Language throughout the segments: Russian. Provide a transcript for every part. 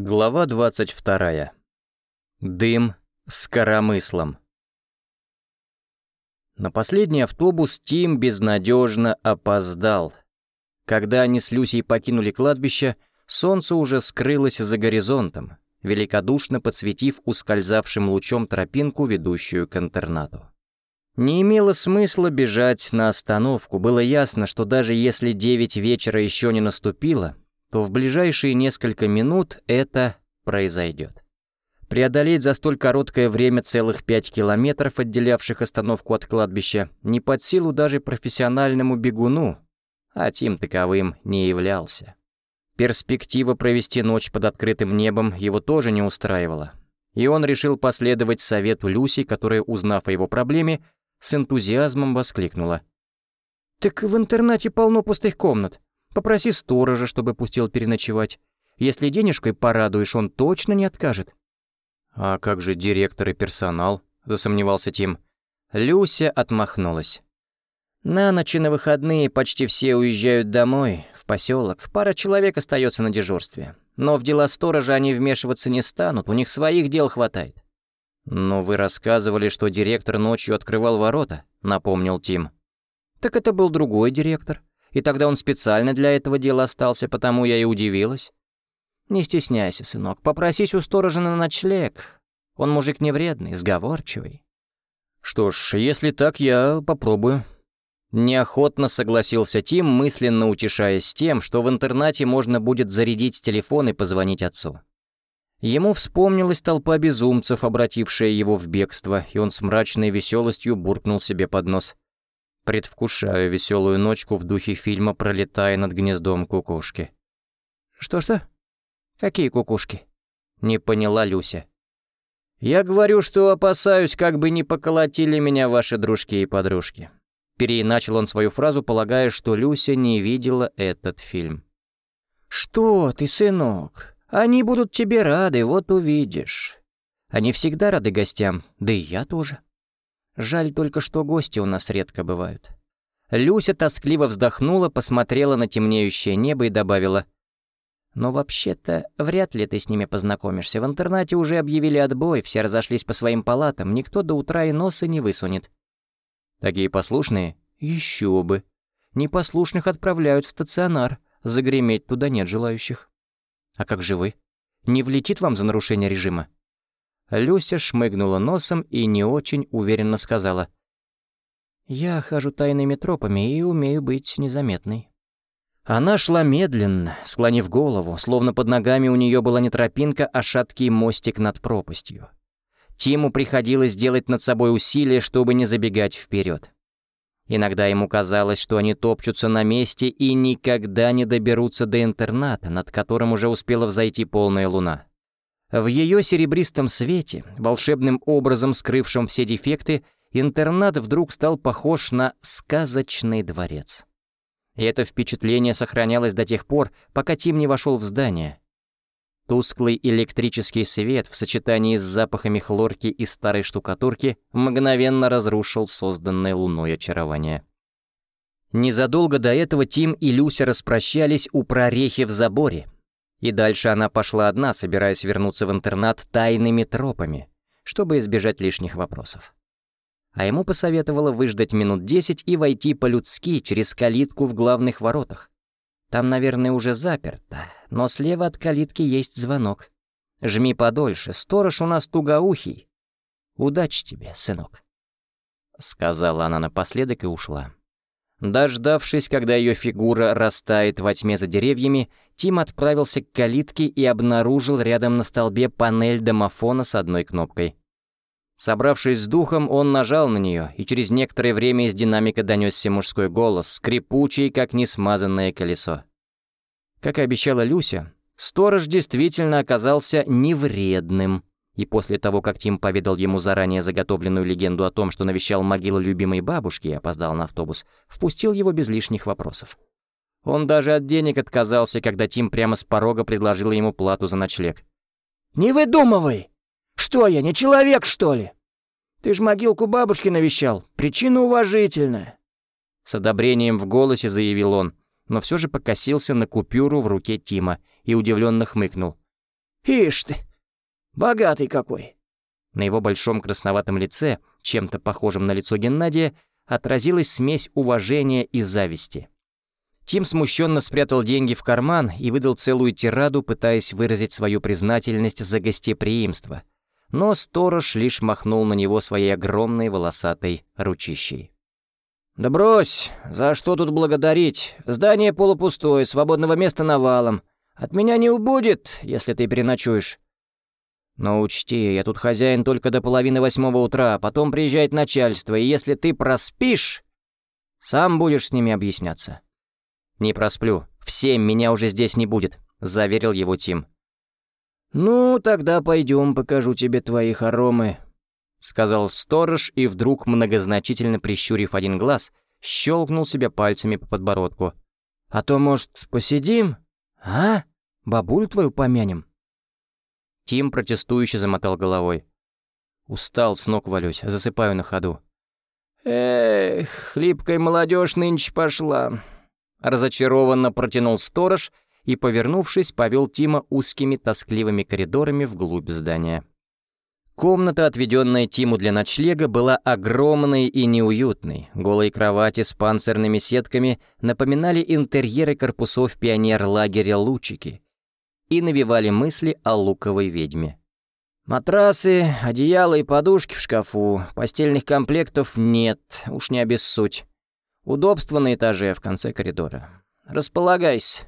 Глава 22. Дым с коромыслом. На последний автобус Тим безнадежно опоздал. Когда они с Люсей покинули кладбище, солнце уже скрылось за горизонтом, великодушно подсветив ускользавшим лучом тропинку, ведущую к интернату. Не имело смысла бежать на остановку, было ясно, что даже если девять вечера еще не наступило, то в ближайшие несколько минут это произойдет. Преодолеть за столь короткое время целых пять километров, отделявших остановку от кладбища, не под силу даже профессиональному бегуну, а Тим таковым не являлся. Перспектива провести ночь под открытым небом его тоже не устраивала, и он решил последовать совету Люси, которая, узнав о его проблеме, с энтузиазмом воскликнула. «Так в интернате полно пустых комнат. Попроси сторожа, чтобы пустил переночевать. Если денежкой порадуешь, он точно не откажет». «А как же директор и персонал?» — засомневался Тим. Люся отмахнулась. «На ночь на выходные почти все уезжают домой, в поселок. Пара человек остается на дежурстве. Но в дела сторожа они вмешиваться не станут, у них своих дел хватает». «Но вы рассказывали, что директор ночью открывал ворота», — напомнил Тим. «Так это был другой директор. И тогда он специально для этого дела остался, потому я и удивилась. Не стесняйся, сынок, попросись у сторожа на ночлег. Он мужик не вредный, сговорчивый. Что ж, если так, я попробую. Неохотно согласился Тим, мысленно утешаясь тем, что в интернате можно будет зарядить телефон и позвонить отцу. Ему вспомнилась толпа безумцев, обратившая его в бегство, и он с мрачной веселостью буркнул себе под нос. Предвкушаю веселую ночку в духе фильма, пролетая над гнездом кукушки. «Что-что? Какие кукушки?» Не поняла Люся. «Я говорю, что опасаюсь, как бы не поколотили меня ваши дружки и подружки». Переиначил он свою фразу, полагая, что Люся не видела этот фильм. «Что ты, сынок? Они будут тебе рады, вот увидишь. Они всегда рады гостям, да и я тоже». Жаль только, что гости у нас редко бывают. Люся тоскливо вздохнула, посмотрела на темнеющее небо и добавила. «Но вообще-то вряд ли ты с ними познакомишься. В интернате уже объявили отбой, все разошлись по своим палатам, никто до утра и носа не высунет». «Такие послушные?» «Еще бы. Непослушных отправляют в стационар, загреметь туда нет желающих». «А как же вы? Не влетит вам за нарушение режима?» Люся шмыгнула носом и не очень уверенно сказала. «Я хожу тайными тропами и умею быть незаметной». Она шла медленно, склонив голову, словно под ногами у нее была не тропинка, а шаткий мостик над пропастью. Тиму приходилось делать над собой усилия, чтобы не забегать вперед. Иногда ему казалось, что они топчутся на месте и никогда не доберутся до интерната, над которым уже успела взойти полная луна. В ее серебристом свете, волшебным образом скрывшем все дефекты, интернат вдруг стал похож на сказочный дворец. И это впечатление сохранялось до тех пор, пока Тим не вошел в здание. Тусклый электрический свет в сочетании с запахами хлорки и старой штукатурки мгновенно разрушил созданное луной очарование. Незадолго до этого Тим и Люся распрощались у прорехи в заборе, и дальше она пошла одна, собираясь вернуться в интернат тайными тропами, чтобы избежать лишних вопросов. А ему посоветовало выждать минут десять и войти по-людски через калитку в главных воротах. Там, наверное, уже заперто, но слева от калитки есть звонок. Жми подольше, сторож у нас тугоухий. Удачи тебе, сынок. Сказала она напоследок и ушла. Дождавшись, когда ее фигура растает во тьме за деревьями, Тим отправился к калитке и обнаружил рядом на столбе панель домофона с одной кнопкой. Собравшись с духом, он нажал на нее, и через некоторое время из динамика донесся мужской голос, скрипучий, как несмазанное колесо. Как и обещала Люся, сторож действительно оказался невредным и после того, как Тим поведал ему заранее заготовленную легенду о том, что навещал могилу любимой бабушки и опоздал на автобус, впустил его без лишних вопросов. Он даже от денег отказался, когда Тим прямо с порога предложил ему плату за ночлег. «Не выдумывай! Что я, не человек, что ли? Ты ж могилку бабушки навещал, причина уважительная!» С одобрением в голосе заявил он, но все же покосился на купюру в руке Тима и удивленно хмыкнул. Ишь ты, богатый какой!» На его большом красноватом лице, чем-то похожем на лицо Геннадия, отразилась смесь уважения и зависти. Тим смущенно спрятал деньги в карман и выдал целую тираду, пытаясь выразить свою признательность за гостеприимство. Но сторож лишь махнул на него своей огромной волосатой ручищей. «Да брось! За что тут благодарить? Здание полупустое, свободного места навалом. От меня не убудет, если ты переночуешь. Но учти, я тут хозяин только до половины восьмого утра, потом приезжает начальство, и если ты проспишь, сам будешь с ними объясняться». «Не просплю. В семь меня уже здесь не будет», — заверил его Тим. «Ну, тогда пойдем, покажу тебе твои хоромы», — сказал сторож и вдруг, многозначительно прищурив один глаз, щелкнул себя пальцами по подбородку. «А то, может, посидим? А? Бабуль твою помянем?» Тим протестующе замотал головой. «Устал, с ног валюсь, засыпаю на ходу». «Эх, хлипкая молодежь нынче пошла», — разочарованно протянул сторож и, повернувшись, повел Тима узкими тоскливыми коридорами вглубь здания. Комната, отведенная Тиму для ночлега, была огромной и неуютной. Голые кровати с панцирными сетками напоминали интерьеры корпусов пионер-лагеря «Лучики» и навевали мысли о луковой ведьме. «Матрасы, одеяла и подушки в шкафу, постельных комплектов нет, уж не обессудь. Удобство на этаже в конце коридора. Располагайся.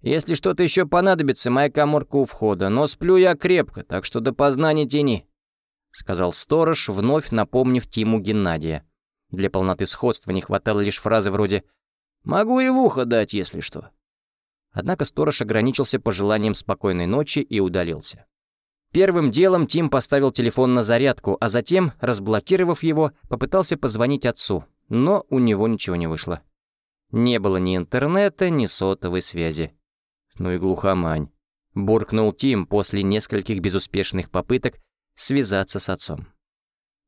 Если что-то еще понадобится, моя коморка у входа, но сплю я крепко, так что допоздна не тяни», — сказал сторож, вновь напомнив Тиму Геннадия. Для полноты сходства не хватало лишь фразы вроде «Могу и в ухо дать, если что». Однако сторож ограничился пожеланием спокойной ночи и удалился. Первым делом Тим поставил телефон на зарядку, а затем, разблокировав его, попытался позвонить отцу, но у него ничего не вышло. Не было ни интернета, ни сотовой связи. Ну и глухомань. Буркнул Тим после нескольких безуспешных попыток связаться с отцом.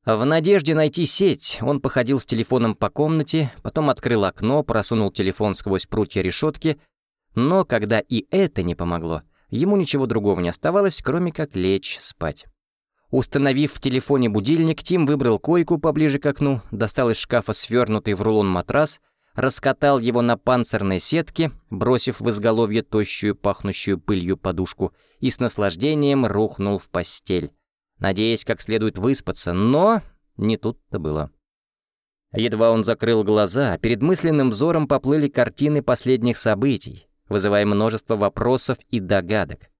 В надежде найти сеть, он походил с телефоном по комнате, потом открыл окно, просунул телефон сквозь прутья решетки, но когда и это не помогло, ему ничего другого не оставалось, кроме как лечь спать. Установив в телефоне будильник, Тим выбрал койку поближе к окну, достал из шкафа свернутый в рулон матрас, раскатал его на панцирной сетке, бросив в изголовье тощую, пахнущую пылью подушку, и с наслаждением рухнул в постель, надеясь как следует выспаться, но не тут-то было. Едва он закрыл глаза, перед мысленным взором поплыли картины последних событий, вызывая множество вопросов и догадок.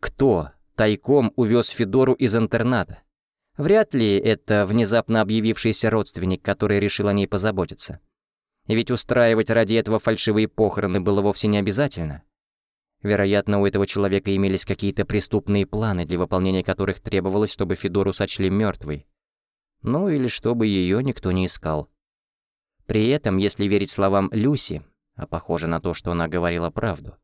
Кто тайком увез Федору из интерната? Вряд ли это внезапно объявившийся родственник, который решил о ней позаботиться. Ведь устраивать ради этого фальшивые похороны было вовсе не обязательно. Вероятно, у этого человека имелись какие-то преступные планы, для выполнения которых требовалось, чтобы Федору сочли мертвой. Ну или чтобы ее никто не искал. При этом, если верить словам Люси, а похоже на то, что она говорила правду,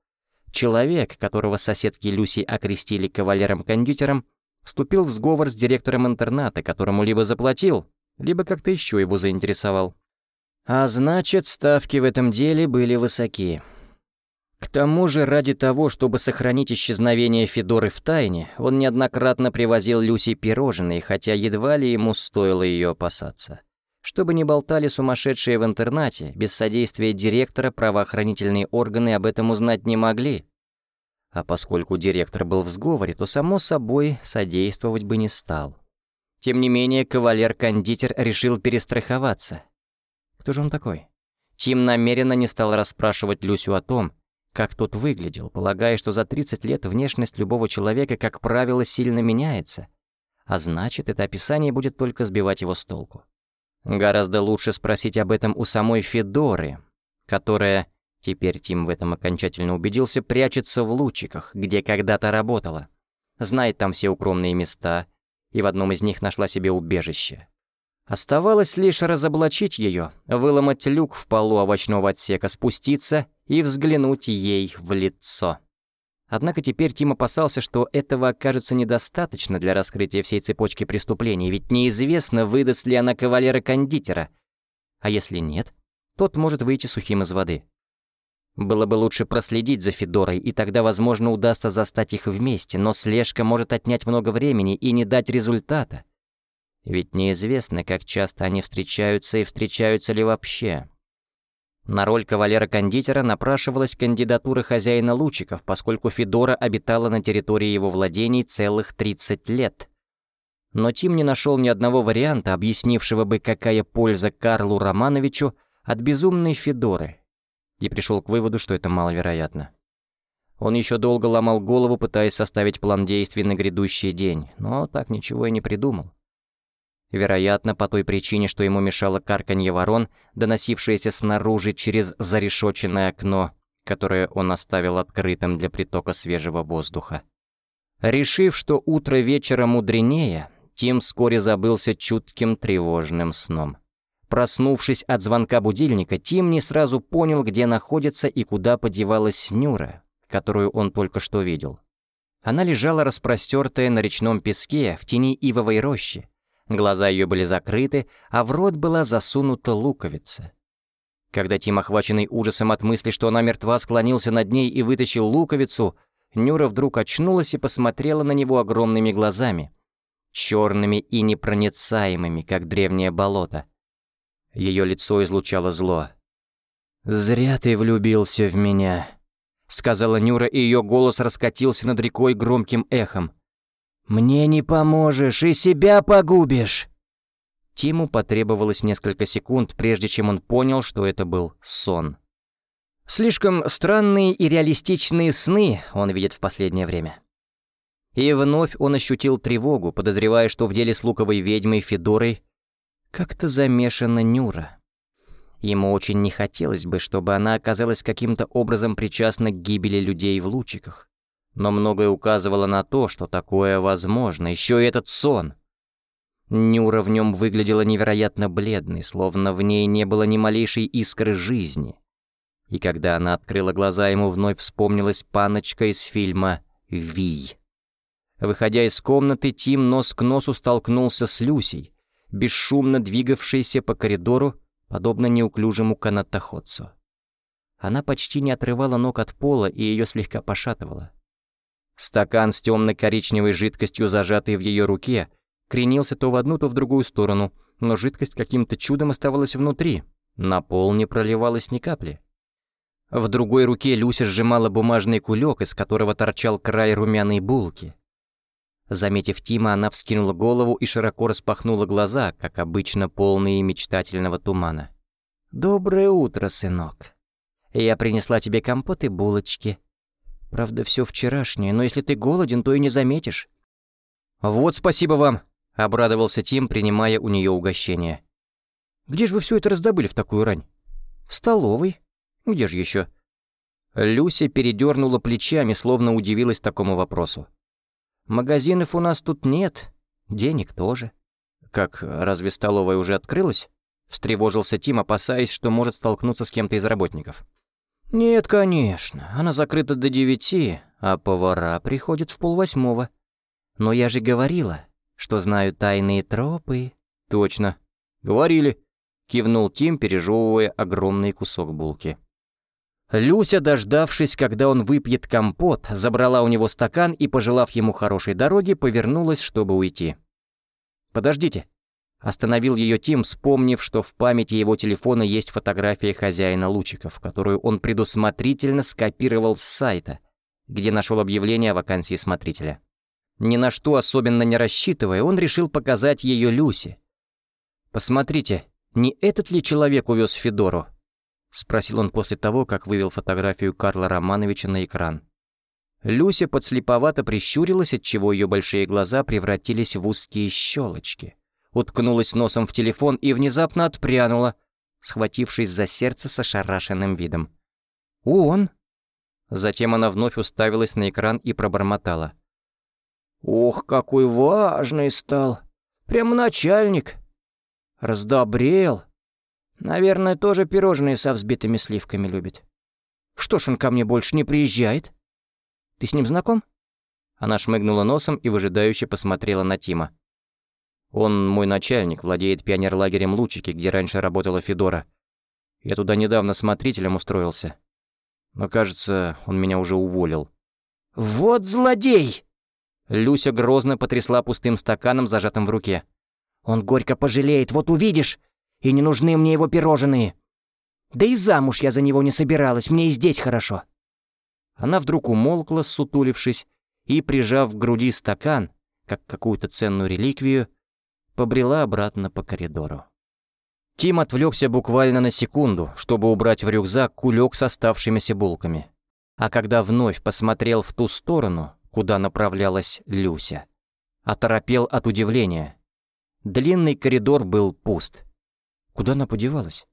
человек, которого соседки Люси окрестили кавалером-кондитером, вступил в сговор с директором интерната, которому либо заплатил, либо как-то еще его заинтересовал. А значит, ставки в этом деле были высоки. К тому же, ради того, чтобы сохранить исчезновение Федоры в тайне, он неоднократно привозил Люси пирожные, хотя едва ли ему стоило ее опасаться. Чтобы не болтали сумасшедшие в интернате, без содействия директора правоохранительные органы об этом узнать не могли. А поскольку директор был в сговоре, то, само собой, содействовать бы не стал. Тем не менее, кавалер-кондитер решил перестраховаться — кто же он такой? Тим намеренно не стал расспрашивать Люсю о том, как тот выглядел, полагая, что за 30 лет внешность любого человека, как правило, сильно меняется, а значит, это описание будет только сбивать его с толку. Гораздо лучше спросить об этом у самой Федоры, которая, теперь Тим в этом окончательно убедился, прячется в лучиках, где когда-то работала, знает там все укромные места и в одном из них нашла себе убежище. Оставалось лишь разоблачить ее, выломать люк в полу овощного отсека, спуститься и взглянуть ей в лицо. Однако теперь Тим опасался, что этого окажется недостаточно для раскрытия всей цепочки преступлений, ведь неизвестно, выдаст ли она кавалера-кондитера. А если нет, тот может выйти сухим из воды. Было бы лучше проследить за Федорой, и тогда, возможно, удастся застать их вместе, но слежка может отнять много времени и не дать результата. Ведь неизвестно, как часто они встречаются и встречаются ли вообще. На роль кавалера-кондитера напрашивалась кандидатура хозяина лучиков, поскольку Федора обитала на территории его владений целых 30 лет. Но Тим не нашел ни одного варианта, объяснившего бы, какая польза Карлу Романовичу от безумной Федоры, и пришел к выводу, что это маловероятно. Он еще долго ломал голову, пытаясь составить план действий на грядущий день, но так ничего и не придумал. Вероятно, по той причине, что ему мешало карканье ворон, доносившееся снаружи через зарешоченное окно, которое он оставил открытым для притока свежего воздуха. Решив, что утро вечера мудренее, Тим вскоре забылся чутким тревожным сном. Проснувшись от звонка будильника, Тим не сразу понял, где находится и куда подевалась Нюра, которую он только что видел. Она лежала распростертая на речном песке в тени ивовой рощи, Глаза ее были закрыты, а в рот была засунута луковица. Когда Тим, охваченный ужасом от мысли, что она мертва, склонился над ней и вытащил луковицу, Нюра вдруг очнулась и посмотрела на него огромными глазами, черными и непроницаемыми, как древнее болото. Ее лицо излучало зло. «Зря ты влюбился в меня», — сказала Нюра, и ее голос раскатился над рекой громким эхом. «Мне не поможешь и себя погубишь!» Тиму потребовалось несколько секунд, прежде чем он понял, что это был сон. Слишком странные и реалистичные сны он видит в последнее время. И вновь он ощутил тревогу, подозревая, что в деле с луковой ведьмой Федорой как-то замешана Нюра. Ему очень не хотелось бы, чтобы она оказалась каким-то образом причастна к гибели людей в лучиках но многое указывало на то, что такое возможно, еще и этот сон. Нюра в нем выглядела невероятно бледной, словно в ней не было ни малейшей искры жизни. И когда она открыла глаза, ему вновь вспомнилась паночка из фильма «Вий». Выходя из комнаты, Тим нос к носу столкнулся с Люсей, бесшумно двигавшейся по коридору, подобно неуклюжему канатоходцу. Она почти не отрывала ног от пола, и ее слегка пошатывала. Стакан с темно-коричневой жидкостью, зажатый в ее руке, кренился то в одну, то в другую сторону, но жидкость каким-то чудом оставалась внутри. На пол не проливалось ни капли. В другой руке Люся сжимала бумажный кулек, из которого торчал край румяной булки. Заметив Тима, она вскинула голову и широко распахнула глаза, как обычно полные мечтательного тумана. «Доброе утро, сынок. Я принесла тебе компот и булочки. Правда, все вчерашнее, но если ты голоден, то и не заметишь». «Вот спасибо вам», — обрадовался Тим, принимая у нее угощение. «Где же вы все это раздобыли в такую рань?» «В столовой. Где же еще?» Люся передернула плечами, словно удивилась такому вопросу. «Магазинов у нас тут нет, денег тоже». «Как, разве столовая уже открылась?» Встревожился Тим, опасаясь, что может столкнуться с кем-то из работников. «Нет, конечно, она закрыта до девяти, а повара приходят в полвосьмого. Но я же говорила, что знаю тайные тропы». «Точно. Говорили», — кивнул Тим, пережевывая огромный кусок булки. Люся, дождавшись, когда он выпьет компот, забрала у него стакан и, пожелав ему хорошей дороги, повернулась, чтобы уйти. «Подождите», Остановил ее Тим, вспомнив, что в памяти его телефона есть фотография хозяина лучиков, которую он предусмотрительно скопировал с сайта, где нашел объявление о вакансии смотрителя. Ни на что особенно не рассчитывая, он решил показать ее Люсе. «Посмотрите, не этот ли человек увез Федору?» — спросил он после того, как вывел фотографию Карла Романовича на экран. Люся подслеповато прищурилась, отчего ее большие глаза превратились в узкие щелочки уткнулась носом в телефон и внезапно отпрянула, схватившись за сердце с ошарашенным видом. «Он?» Затем она вновь уставилась на экран и пробормотала. «Ох, какой важный стал! Прям начальник! Раздобрел! Наверное, тоже пирожные со взбитыми сливками любит. Что ж он ко мне больше не приезжает? Ты с ним знаком?» Она шмыгнула носом и выжидающе посмотрела на Тима. Он мой начальник, владеет пионерлагерем Лучики, где раньше работала Федора. Я туда недавно смотрителем устроился. но, кажется, он меня уже уволил». «Вот злодей!» Люся грозно потрясла пустым стаканом, зажатым в руке. «Он горько пожалеет, вот увидишь! И не нужны мне его пирожные! Да и замуж я за него не собиралась, мне и здесь хорошо!» Она вдруг умолкла, сутулившись, и, прижав к груди стакан, как какую-то ценную реликвию, побрела обратно по коридору. Тим отвлекся буквально на секунду, чтобы убрать в рюкзак кулек с оставшимися булками. А когда вновь посмотрел в ту сторону, куда направлялась Люся, оторопел от удивления. Длинный коридор был пуст. Куда она подевалась?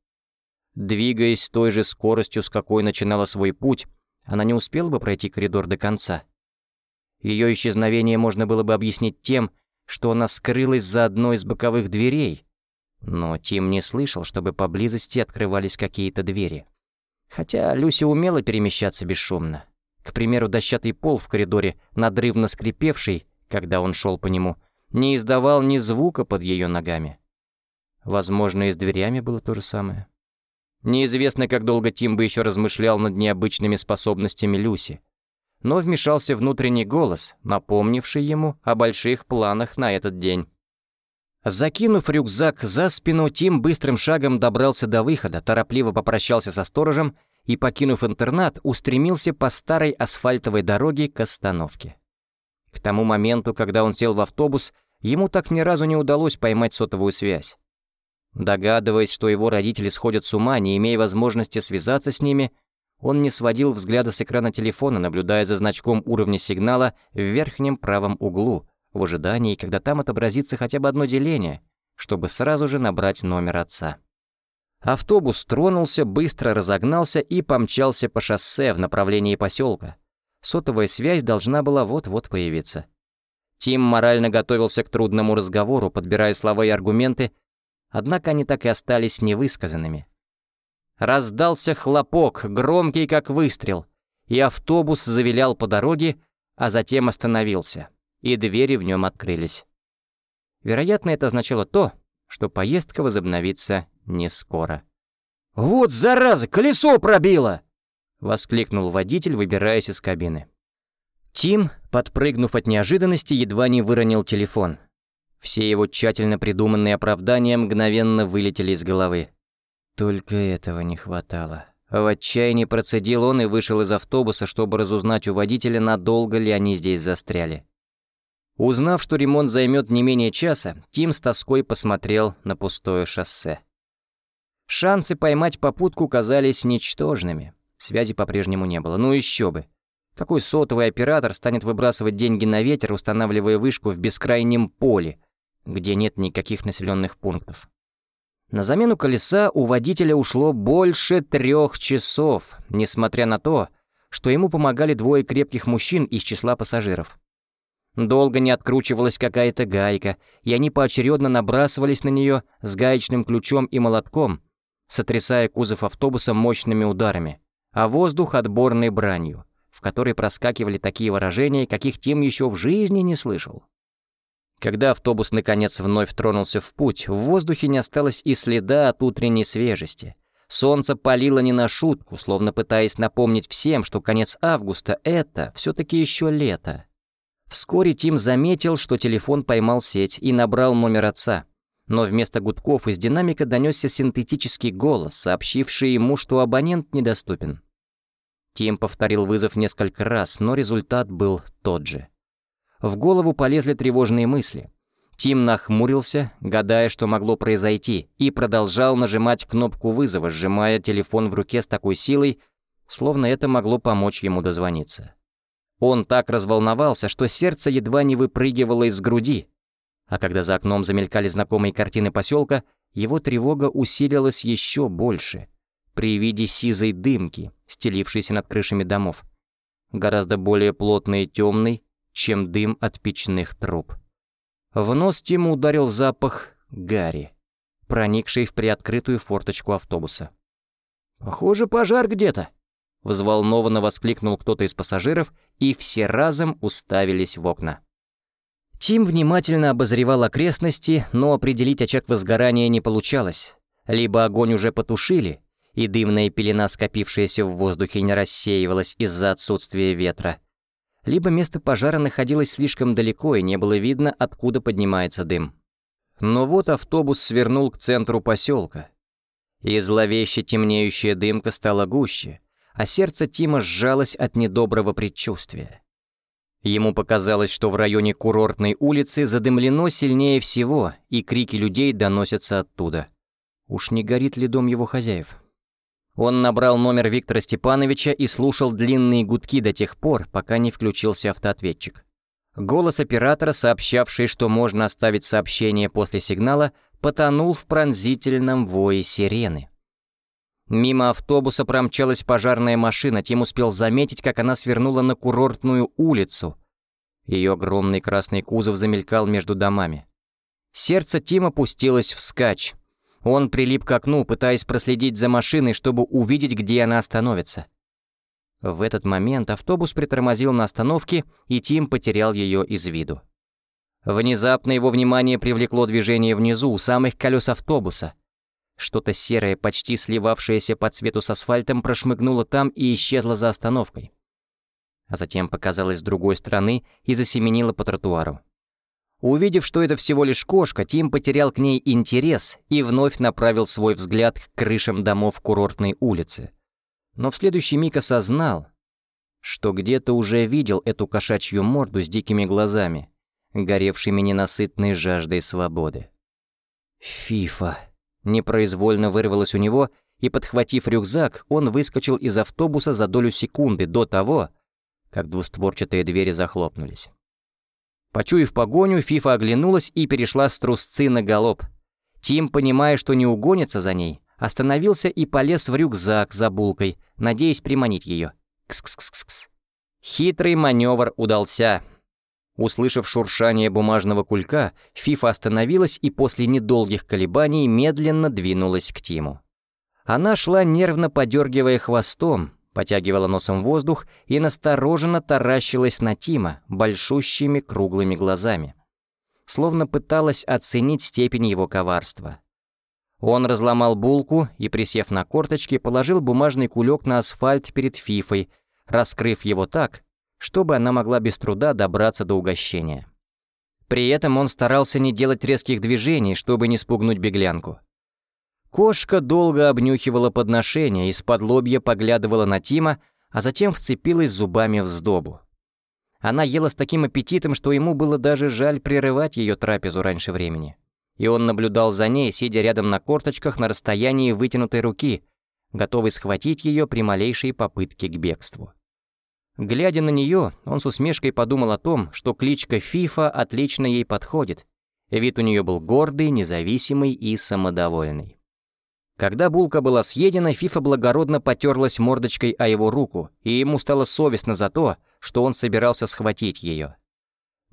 Двигаясь с той же скоростью, с какой начинала свой путь, она не успела бы пройти коридор до конца. Ее исчезновение можно было бы объяснить тем, что она скрылась за одной из боковых дверей, но Тим не слышал, чтобы поблизости открывались какие-то двери. Хотя Люся умела перемещаться бесшумно. К примеру, дощатый пол в коридоре, надрывно скрипевший, когда он шел по нему, не издавал ни звука под ее ногами. Возможно, и с дверями было то же самое. Неизвестно, как долго Тим бы еще размышлял над необычными способностями Люси. Но вмешался внутренний голос, напомнивший ему о больших планах на этот день. Закинув рюкзак за спину, Тим быстрым шагом добрался до выхода, торопливо попрощался со сторожем и, покинув интернат, устремился по старой асфальтовой дороге к остановке. К тому моменту, когда он сел в автобус, ему так ни разу не удалось поймать сотовую связь. Догадываясь, что его родители сходят с ума, не имея возможности связаться с ними, он не сводил взгляда с экрана телефона, наблюдая за значком уровня сигнала в верхнем правом углу — в ожидании, когда там отобразится хотя бы одно деление, чтобы сразу же набрать номер отца. Автобус тронулся, быстро разогнался и помчался по шоссе в направлении поселка. Сотовая связь должна была вот-вот появиться. Тим морально готовился к трудному разговору, подбирая слова и аргументы, однако они так и остались невысказанными. Раздался хлопок, громкий как выстрел, и автобус завилял по дороге, а затем остановился и двери в нем открылись. Вероятно, это означало то, что поездка возобновится не скоро. «Вот зараза, колесо пробило!» — воскликнул водитель, выбираясь из кабины. Тим, подпрыгнув от неожиданности, едва не выронил телефон. Все его тщательно придуманные оправдания мгновенно вылетели из головы. Только этого не хватало. В отчаянии процедил он и вышел из автобуса, чтобы разузнать у водителя, надолго ли они здесь застряли. Узнав, что ремонт займет не менее часа, Тим с тоской посмотрел на пустое шоссе. Шансы поймать попутку казались ничтожными. Связи по-прежнему не было. Ну еще бы. Какой сотовый оператор станет выбрасывать деньги на ветер, устанавливая вышку в бескрайнем поле, где нет никаких населенных пунктов? На замену колеса у водителя ушло больше трех часов, несмотря на то, что ему помогали двое крепких мужчин из числа пассажиров. Долго не откручивалась какая-то гайка, и они поочередно набрасывались на нее с гаечным ключом и молотком, сотрясая кузов автобуса мощными ударами, а воздух отборной бранью, в которой проскакивали такие выражения, каких Тим еще в жизни не слышал. Когда автобус наконец вновь тронулся в путь, в воздухе не осталось и следа от утренней свежести. Солнце палило не на шутку, словно пытаясь напомнить всем, что конец августа — это все таки еще лето. Вскоре Тим заметил, что телефон поймал сеть и набрал номер отца. Но вместо гудков из динамика донесся синтетический голос, сообщивший ему, что абонент недоступен. Тим повторил вызов несколько раз, но результат был тот же. В голову полезли тревожные мысли. Тим нахмурился, гадая, что могло произойти, и продолжал нажимать кнопку вызова, сжимая телефон в руке с такой силой, словно это могло помочь ему дозвониться. Он так разволновался, что сердце едва не выпрыгивало из груди. А когда за окном замелькали знакомые картины поселка, его тревога усилилась еще больше при виде сизой дымки, стелившейся над крышами домов. Гораздо более плотной и темной, чем дым от печных труб. В нос Тиму ударил запах гари, проникший в приоткрытую форточку автобуса. «Похоже, пожар где-то», — взволнованно воскликнул кто-то из пассажиров и все разом уставились в окна. Тим внимательно обозревал окрестности, но определить очаг возгорания не получалось. Либо огонь уже потушили, и дымная пелена, скопившаяся в воздухе, не рассеивалась из-за отсутствия ветра. Либо место пожара находилось слишком далеко, и не было видно, откуда поднимается дым. Но вот автобус свернул к центру поселка. И зловеще темнеющая дымка стала гуще, а сердце Тима сжалось от недоброго предчувствия. Ему показалось, что в районе курортной улицы задымлено сильнее всего, и крики людей доносятся оттуда. Уж не горит ли дом его хозяев? Он набрал номер Виктора Степановича и слушал длинные гудки до тех пор, пока не включился автоответчик. Голос оператора, сообщавший, что можно оставить сообщение после сигнала, потонул в пронзительном вое сирены. Мимо автобуса промчалась пожарная машина, Тим успел заметить, как она свернула на курортную улицу. Ее огромный красный кузов замелькал между домами. Сердце Тима пустилось вскачь. Он прилип к окну, пытаясь проследить за машиной, чтобы увидеть, где она остановится. В этот момент автобус притормозил на остановке, и Тим потерял ее из виду. Внезапно его внимание привлекло движение внизу, у самых колес автобуса. Что-то серое, почти сливавшееся по цвету с асфальтом, прошмыгнуло там и исчезло за остановкой. А затем показалось с другой стороны и засеменило по тротуару. Увидев, что это всего лишь кошка, Тим потерял к ней интерес и вновь направил свой взгляд к крышам домов курортной улицы. Но в следующий миг осознал, что где-то уже видел эту кошачью морду с дикими глазами, горевшими ненасытной жаждой свободы. «Фифа!» Непроизвольно вырвалось у него, и, подхватив рюкзак, он выскочил из автобуса за долю секунды до того, как двустворчатые двери захлопнулись. Почуяв погоню, Фифа оглянулась и перешла с трусцы на галоп. Тим, понимая, что не угонится за ней, остановился и полез в рюкзак за булкой, надеясь приманить ее. Кс-кс-кс-кс. Хитрый маневр удался. Услышав шуршание бумажного кулька, Фифа остановилась и после недолгих колебаний медленно двинулась к Тиму. Она шла нервно подергивая хвостом, потягивала носом воздух и настороженно таращилась на Тима большущими круглыми глазами. Словно пыталась оценить степень его коварства. Он разломал булку и, присев на корточки, положил бумажный кулек на асфальт перед Фифой, раскрыв его так, чтобы она могла без труда добраться до угощения. При этом он старался не делать резких движений, чтобы не спугнуть беглянку. Кошка долго обнюхивала подношение, из-под лобья поглядывала на Тима, а затем вцепилась зубами в сдобу. Она ела с таким аппетитом, что ему было даже жаль прерывать ее трапезу раньше времени. И он наблюдал за ней, сидя рядом на корточках на расстоянии вытянутой руки, готовый схватить ее при малейшей попытке к бегству. Глядя на нее, он с усмешкой подумал о том, что кличка Фифа отлично ей подходит. Вид у нее был гордый, независимый и самодовольный. Когда булка была съедена, Фифа благородно потерлась мордочкой о его руку, и ему стало совестно за то, что он собирался схватить ее.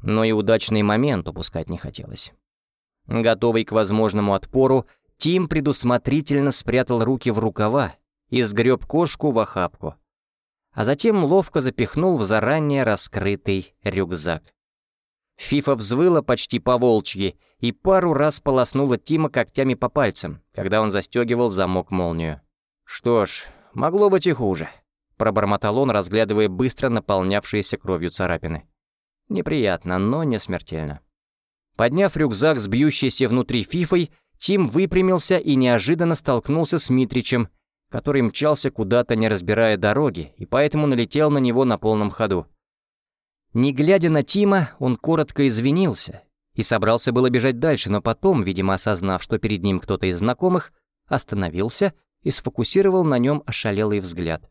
Но и удачный момент упускать не хотелось. Готовый к возможному отпору, Тим предусмотрительно спрятал руки в рукава и сгреб кошку в охапку, а затем ловко запихнул в заранее раскрытый рюкзак. Фифа взвыла почти по-волчьи и пару раз полоснула Тима когтями по пальцам, когда он застегивал замок-молнию. «Что ж, могло быть и хуже», — пробормотал он, разглядывая быстро наполнявшиеся кровью царапины. «Неприятно, но не смертельно». Подняв рюкзак с бьющейся внутри Фифой, Тим выпрямился и неожиданно столкнулся с Митричем, который мчался куда-то, не разбирая дороги, и поэтому налетел на него на полном ходу. Не глядя на Тима, он коротко извинился и собрался было бежать дальше, но потом, видимо, осознав, что перед ним кто-то из знакомых, остановился и сфокусировал на нем ошалелый взгляд.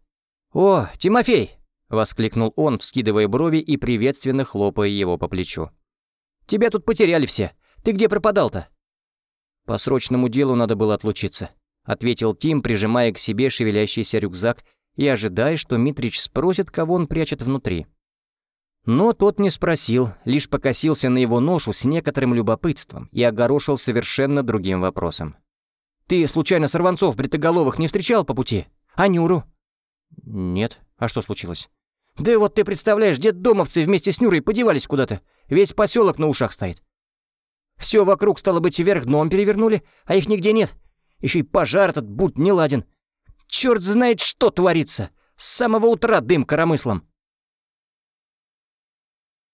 «О, Тимофей!» — воскликнул он, вскидывая брови и приветственно хлопая его по плечу. «Тебя тут потеряли все. Ты где пропадал-то?» «По срочному делу надо было отлучиться», ответил Тим, прижимая к себе шевелящийся рюкзак и ожидая, что Митрич спросит, кого он прячет внутри. Но тот не спросил, лишь покосился на его ношу с некоторым любопытством и огорошил совершенно другим вопросом. «Ты, случайно, сорванцов бритоголовых не встречал по пути? А Нюру?» «Нет. А что случилось?» «Да вот ты представляешь, детдомовцы вместе с Нюрой подевались куда-то. Весь поселок на ушах стоит. Все вокруг, стало быть, вверх дном перевернули, а их нигде нет. Еще и пожар этот будь не ладен. Черт знает, что творится! С самого утра дым коромыслом!»